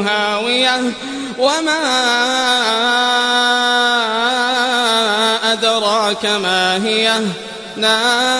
هاوية وما أدراك ما هي نار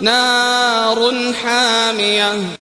نار حامية.